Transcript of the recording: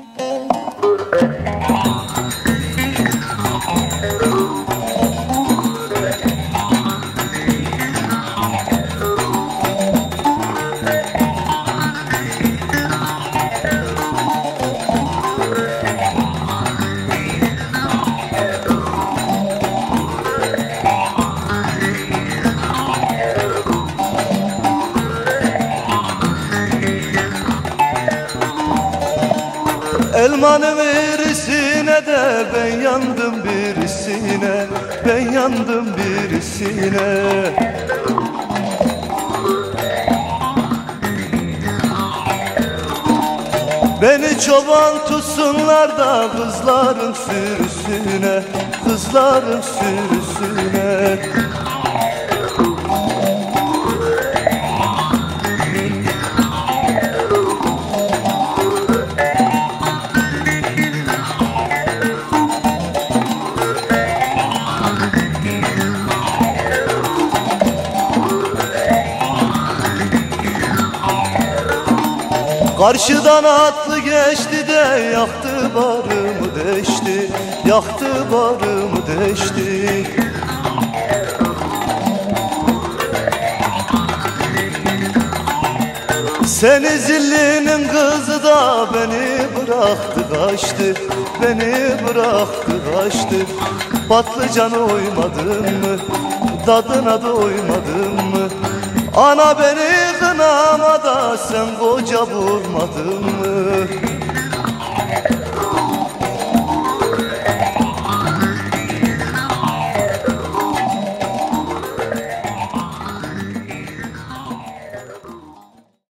Bye. Elmanın birisine de ben yandım birisine Ben yandım birisine. Beni çoban tutsunlar da kızların sürüsüne Kızların sürüsüne Karşıdan atlı geçti de yaktı barımı deşti Yaktı barımı deşti. Seni zillinin kızı da beni bıraktı kaçtı Beni bıraktı kaçtı. Patlıcan oymadın mı Tadına doymadın mı? Ana beni kınama da sen koca vurmadın mı